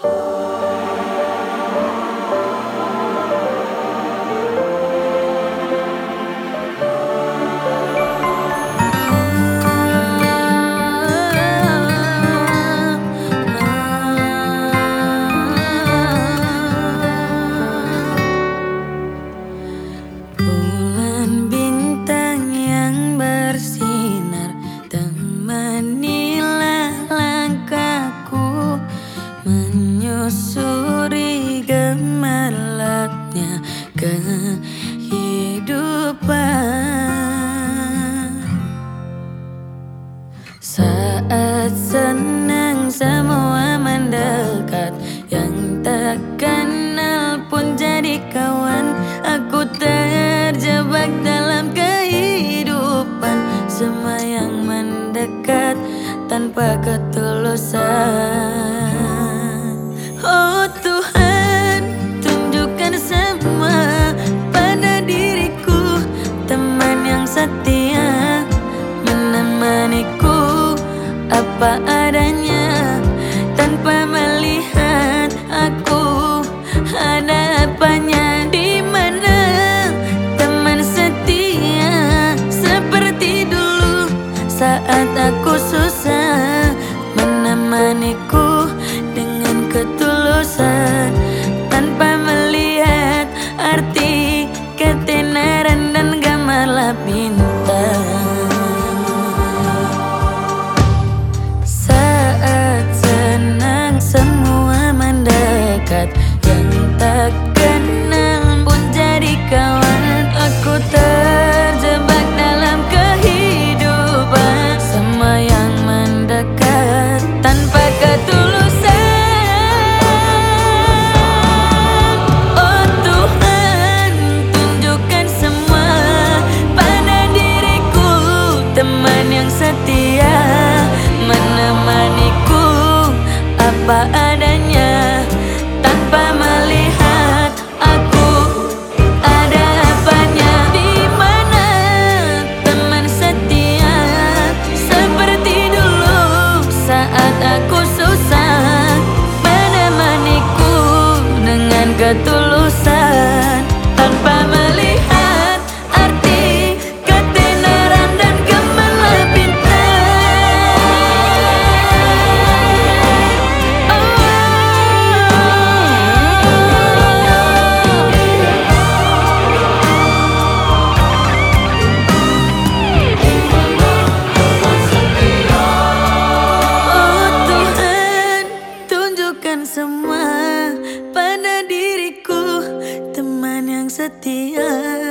Oh. tenang semua mendekat. Yang tak kenal pun jadi kawan. Aku terjebak dalam kehidupan. Semua yang mendekat tanpa ketulusan. Oh. apa adanya. Tanpa melihat aku ada apanya di mana? Teman setia seperti dulu saat aku sudah back semua pada diriku teman yang setia.